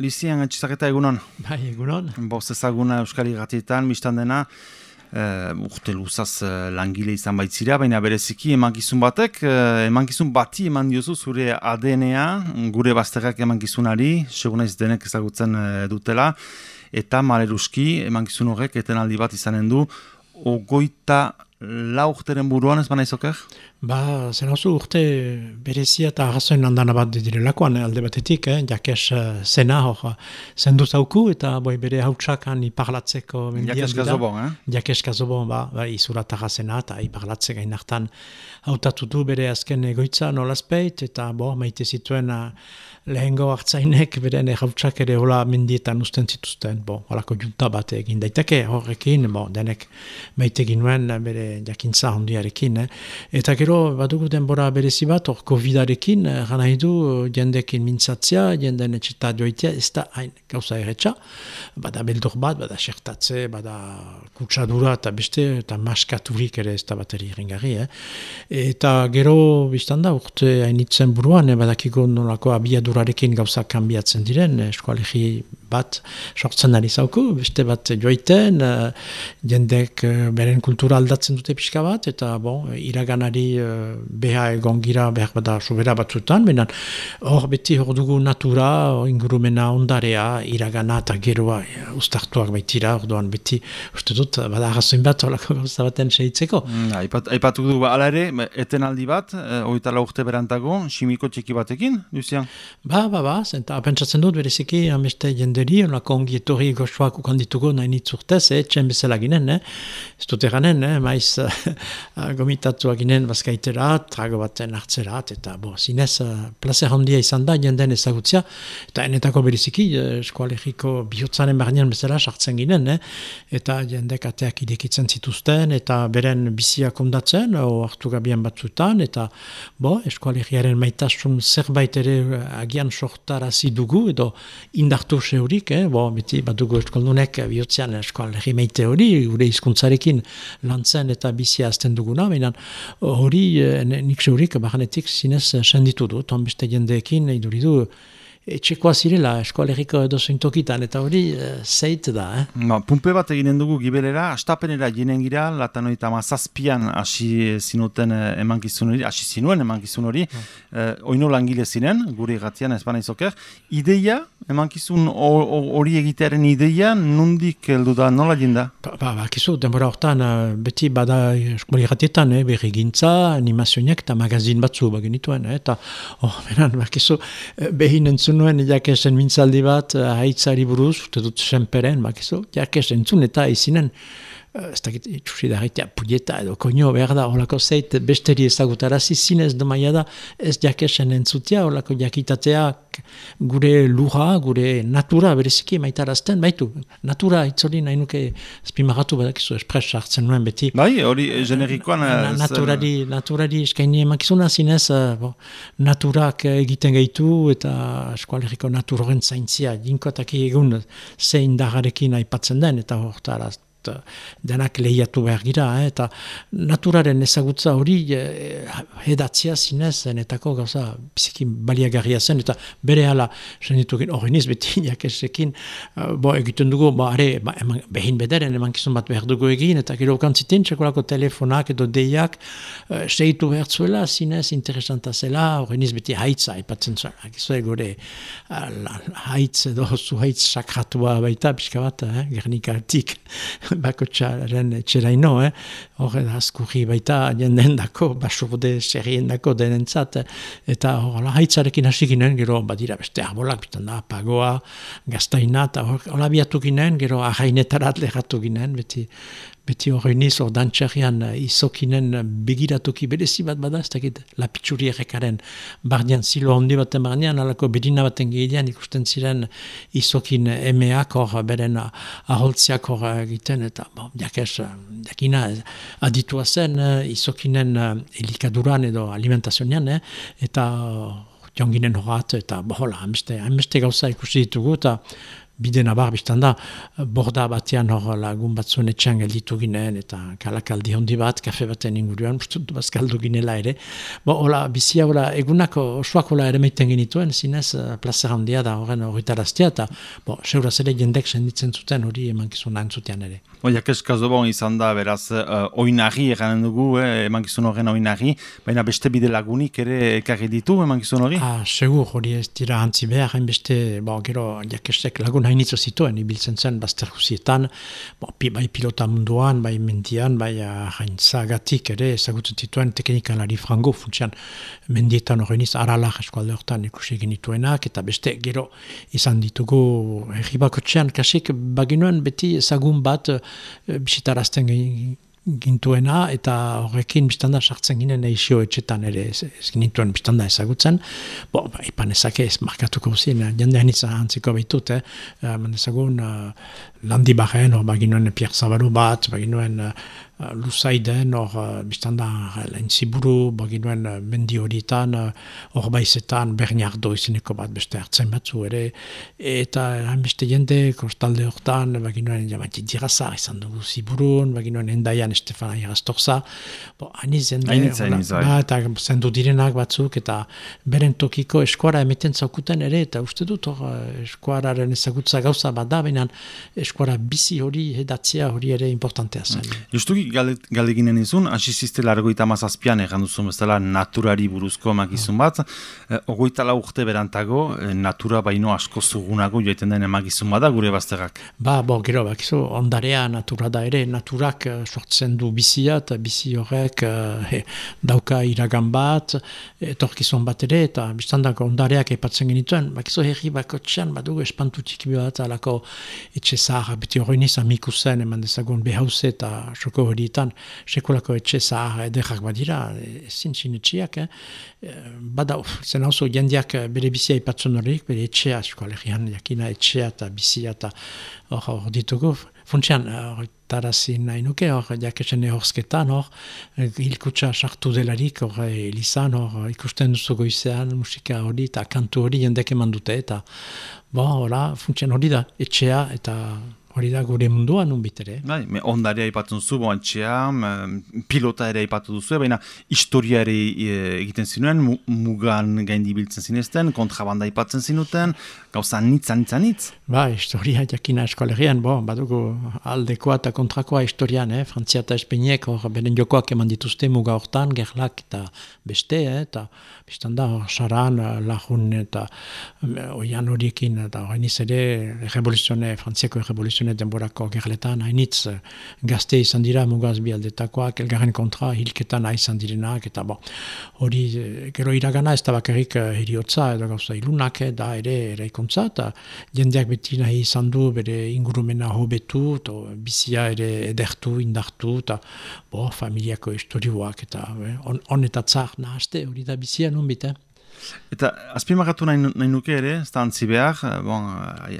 Lizian, etxizaketa egunon? Bai, egunon. Boz ezaguna Euskal Iratietan, biztan dena, uh, urte luzaz uh, langile izan baitzira, baina bereziki emankizun batek, uh, emankizun bati eman diozu zure ADN-a, gure bazterrak emankizunari, segunaiz denek ezagutzen dutela, eta maleruski emankizun horrek eten aldi bat izanen du, ogoita lau urteren buruan ez baina izoker? Ba, zen hauzu urte berezia eta arrazoen handan bat direlakoan eh, alde batetik, eh, jakes uh, zena hor, zendu zauku eta boi bere hautsakan iparlatzeko mendian Jakes gazobon, eh? Jakes gazobon, ba, ba izura zena eta iparlatze gain hartan hautatu du bere azken egoitza nolazpeit eta bo, maite zituen uh, lehengo hartzainek beren errautsak ere hola mendietan usten zituzten, bo, holako junta bat egin daiteke horrekin, bo, denek maite ginuen bere jakintza hondiarekin. Eh. Eta gero, badugu denbora berezi bat, hor COVID-arekin, eh, gana du jendekin mintzatzea, jenden etxeta joitea, ez da hain gauza erretxa, bada beldur bat, bada sertatze, bada kutsadura eta beste, eta maskaturik ere ez da bateri ringarri. Eh. Eta gero, biztan da, urte hainitzen buruan, eh, badakiko nolako abiadurarekin gauza kanbiatzen diren, eh, eskualegi bat sortzen ari zauku, beste bat joiten, uh, jendek uh, beren kultura aldatzen dute pixka bat, eta bon, iraganari uh, beha egon gira behar bada sobera batzutan, benen hor beti hor dugu natura, ingurumena ondarea, iragana eta geroa uh, ustartuak baitira, orduan beti uste dut, bada arrazoin bat horako gauza baten sehitzeko. Mm, aipatu du, ala ere, eten aldi bat, uh, oita urte berantago, simiko txiki batekin, Lucian? Ba, ba, ba, zenta, pentsatzen dut, bereziki, ameste jenderi, onako ongi etorri goxoak ukandituko nahi nitzurtez, eh, txen bezala ginen, eh? ez dut eranen, eh? maiz gomitatu ginen bazkaitera, trago baten hartzerat, eta bo, zinez, uh, placer handia izan da, jenden ezagutzia, eta enetako beriziki, uh, eskualegiko bihotzaren barnean bezala sartzen ginen, eh? eta jendek ateak idekitzen zituzten, eta beren biziak ondatzen, o hartu gabian batzutan, eta bo, eskualegiaren maitasun zerbait ere agian sortarazi dugu, edo indartu seurik, eh? bo, beti badugu eskoldunek bihotzean eskoalegi meite hori, gure hizkuntzarekin lantzen eta bizia azten duguna, baina hori eh, nik zeurik bahanetik zinez senditu dut, onbeste jendeekin iduridu etxekoa zirela eskoalegiko edo tokitan, eta hori e, zeit da. Eh? Ba, pumpe bat eginen dugu gibelera, astapenera jinen gira, latanoita mazazpian hasi zinuten eh, emankizun hori, hasi zinuen emankizun hori, mm. oino langile ziren, guri gatian ez izoker, ideia, emankizun hori egitearen ideia, nundik heldu da, nola jinda? Ba, ba, ba kizu, denbora hortan, beti bada guri gatietan, eh, berri gintza, animazioak eta magazin batzu bagenituen, eh, eta, oh, beran, ba, kizu, behin entzun nuen jakesen mintzaldi bat uh, haitzari buruz, uste dut senperen, bakizu, jakesen entzun eta izinen, ez dakit, itxusi da haitea pudieta edo koño behar da, holako zeit besteri ezagutarazi zinez domaia da, ez jakesen entzutia, holako jakitateak gure luja, gure natura bereziki maitarazten, baitu, natura itzoli nahi nuke espimagatu badakizu espres hartzen nuen beti. Bai, hori generikoan... Na, naturari, naturari eskaini emakizuna zinez, uh, naturak egiten gaitu eta eskualeriko naturoren zaintzia, jinkotak egun zein dagarekin aipatzen den, eta hortaraz Eh, denak lehiatu behar gira, eh? eta naturaren ezagutza hori eh, edatzia zinez zenetako gauza biziki baliagarria zen, eta bere hala zenitukin hori niz beti jakesekin uh, bo egiten dugu, bo are ba, eman, behin bederen emankizun bat behar dugu egin, eta gero kantziten txekolako telefonak edo deiak uh, seitu behar zuela zinez interesanta zela, hori niz beti haitza ipatzen zuen, agizue gore uh, haitz edo zu haitz sakratua baita, pixka bat, eh? gernikatik bako txaren txeraino, eh? horre da askurri baita jenden dako, basurde serien dako denentzat, eta horrela haitzarekin hasi ginen, gero badira beste arbolak, bitan da, pagoa, gaztaina, eta horrela biatu ginen, gero ahainetarat lehatu ginen, beti beti hori niz hor dantxarian uh, izokinen uh, begiratuki berezi bat bada, ez dakit lapitsuri errekaren bardian zilo handi baten bardian, alako bedina baten gehiagian ikusten ziren izokin emeak hor beren aholtziak hor egiten, eta bo, jakes, jakina aditua zen izokinen elikaduran edo alimentazionian, eh? eta uh, jonginen horat, eta bohola, hainbeste gauza ikusi ditugu, eta bide nabar biztan da, borda batean hor lagun batzuen etxean gelditu ginen, eta kalakaldi hondi bat, kafe baten inguruan, ustut bazkaldu ginela ere. Bo, hola, bizia, hola, egunako osoak hola ere meiten genituen, zinez, uh, plaza handia da horren horretaraztia, eta, bo, seuraz ere jendek senditzen zuten hori emankizun antzutean ere. Oia, keskazo bon izan da, beraz, uh, oinari eganen dugu, eh, emankizun horren oinari, baina beste bide lagunik ere ekarri ditu emankizun hori? Ah, segur, hori ez dira antzi behar, beste, bo, gero, jakestek lagun hainitzo zituen, ibiltzen zen, bazter guzietan, bai pilota munduan, bai mendian, bai gatik ere, ezagutzen zituen teknikalari frango, funtsian mendietan horreniz, aralak eskualde hortan ikusi genituenak, eta beste gero izan ditugu txean, kasik baginuen beti ezagun bat e, bisitarazten gintuena eta horrekin biztanda sartzen ginen eixio etxetan ere ez, ez ginituen biztanda ezagutzen. Bo, ba, ipan ezake ez markatuko zin, jendean izan antziko behitut, eh? Man ezagun uh, landi baren, hor baginuen Pierre Zabaru bat, baginuen uh, luzaiden, hor uh, biztanda lehen ziburu, baginuen uh, mendi horietan, hor uh, baizetan Bernardo izeneko bat beste hartzen batzu ere, eta hain beste jende, kostalde hortan, baginuen jamati diraza, izan dugu ziburun, baginuen endaian Estefana Iraztorza, bo, hainiz jende, ba, eta zendu direnak batzuk, eta beren tokiko eskuara emeten zaukuten ere, eta uste dut hor eskuararen ezagutza gauza bat da, baina eskuara bizi hori edatzea hori ere importantea zen. Mm. Justuki galdeginen izun, hasi zizte largoita mazazpian egan duzun bezala naturari buruzko emakizun bat, e, ogoita la urte berantago, e, natura baino asko zugunago joiten den emakizun bada gure bazterrak. Ba, bo, gero, bakizu, ondarea natura da ere, naturak uh, sortzen du bizia, eta bizi horrek uh, dauka iragan bat, etorkizun bat ere, eta biztandak ondareak epatzen genituen, bakizu herri bako txan, badugu espantu txiki bat, alako etxe zahar, beti hori niz amiku zen, eman dezagun behauze eta xoko hori horietan sekolako etxe zahar ederrak badira, ezin sinetxiak, eh? eh bada, zen hau jendeak bere bizia ipatzen horrik, bere etxea, eskoalegian, jakina etxea eta bizia eta hor hor ditugu. Funtsian, hor tarazi nahi nuke, hor jakesen ehorzketan, hor hilkutsa sartu delarik, hor elizan, hor ikusten duzu goizean, musika hori eta kantu hori jendek eman dute, eta bo, hola, funtsian hori da, etxea eta Hori da gure mundua nun bitere. Bai, ondaria ipatzen zu, boantxea, pilota ere ipatu duzu, baina historia e, egiten zinuen, mugan gaindi biltzen zinezten, kontrabanda ipatzen zinuten, gauza nitza, nitza, nitz. Ba, historia jakina eskolerian, bo, badugu aldekoa eta kontrakoa historian, eh? Frantzia eta Espeiniek, hor, beren jokoak eman dituzte muga hortan, gerlak eta beste, eh? eta biztan da, hor, saran, lahun eta oian horiekin, eta hori ere, revoluzione, Frantziako revoluzione, denborako gerletan, hainitz eh, gazte izan dira mugaz bialdetakoak, elgarren kontra hilketan izan direnak, eta bo, hori eh, gero iragana ez da bakarrik eh, heriotza edo gauza ilunak da ere eraikuntza, eta jendeak beti nahi izan du bere ingurumena hobetu, to, bizia ere edertu, indartu, eta bo, familiako historioak, eta on, on eta tzar nahazte, hori da bizia nun bite. Eta azpimagatu nahi, nahi nuke ere, ez da antzi behar, eh, bon,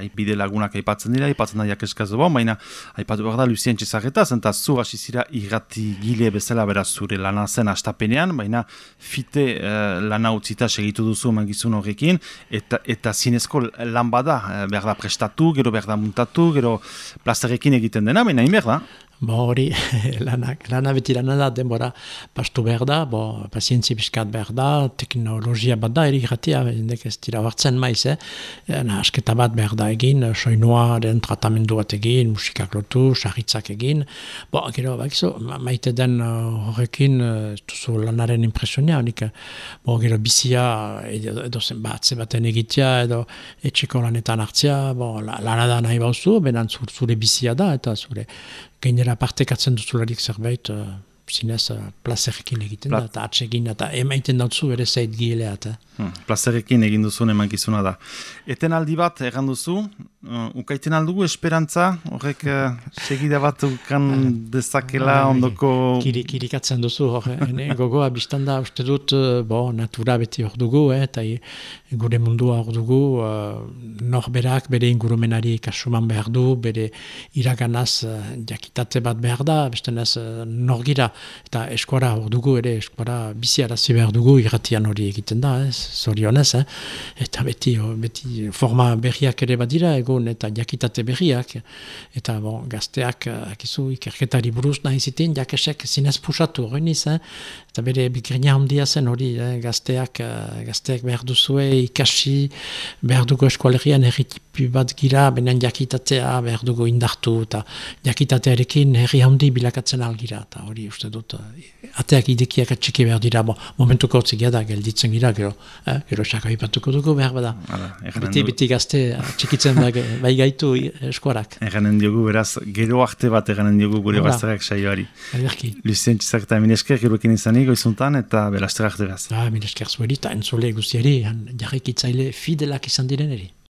haipide lagunak aipatzen dira, aipatzen da jakeskaz bon, baina aipatu behar da Lucien Txezarretaz, eta zu hasi zira irrati gile bezala beraz zure lana zen astapenean, baina fite uh, lana utzita segitu duzu mangizun horrekin, eta, eta zinezko lan bada, eh, behar da prestatu, gero behar da muntatu, gero plasterekin egiten dena, baina behar da. Bo hori, lanak, lana beti lana da, denbora pastu behar da, bo, pazientzi biskat behar da, teknologia bat da, erik ratia, endek ez dira hartzen maiz, eh? Na, asketa bat behar da egin, soinua tratamendu bat egin, musikak lotu, sarritzak egin, bo, gero, bakizu, maite den uh, horrekin, uh, duzu lanaren impresionia, honik, bo, gero, bizia, edo, zen bat, baten egitea, edo, etxeko lanetan hartzea, bo, lana da nahi bauzu, benan zure bizia da, eta zure, gainera partekatzen duzularik zerbait, uh, zinez, uh, plazerrekin egiten da, eta atsegin, eta emaiten dautzu ere zait gileat. Eh? Hmm, plazerrekin egin duzun emankizuna da. Eten aldi bat, egan duzu, uh, ukaiten aldugu esperantza, horrek uh, segida bat ukan dezakela bai, ondoko... Kiri, kirikatzen duzu, horre, gogoa biztanda uste dut, uh, bo, natura beti hor dugu, eh, eta gure mundua hor dugu, uh, norberak bere ingurumenari kasuman behar du, bere iraganaz uh, jakitate bat behar da, bestenaz uh, norgira, eta eskuara hor dugu ere, eskuara bizi arazi behar dugu, irratian hori egiten da, ez, zorionez, eh? eta beti, beti forma berriak ere badira, ditugun eta jakitate berriak, eta bon, gazteak, akizu, ikerketari buruz nahi ziten, jakesek zinez pusatu niz, eh? eta bere bikrina handia zen hori, eh? gazteak, gazteak behar duzue ikasi, behar dugu eskualerian erritipi bat gira, benen jakitatea behar dugu indartu, eta jakitatearekin herri handi bilakatzen algira, eta hori uste dut, ateak idekiak atxiki behar dira, bon, momentuko da, gelditzen gira, gero, eh? gero xaka ipatuko dugu behar bada. Beti, beti gazte txikitzen da, bai gaitu eskuarak. Eganen diogu, beraz, gero arte bat eganen diogu gure bazterrak saioari. Alberki. Lucien Txizak eta Minesker, gero ekin izanik, oizuntan, eta berazterak degaz. Ah, Minesker zuheri, eta entzule guztiari, jarrik itzaile fidelak izan diren eri.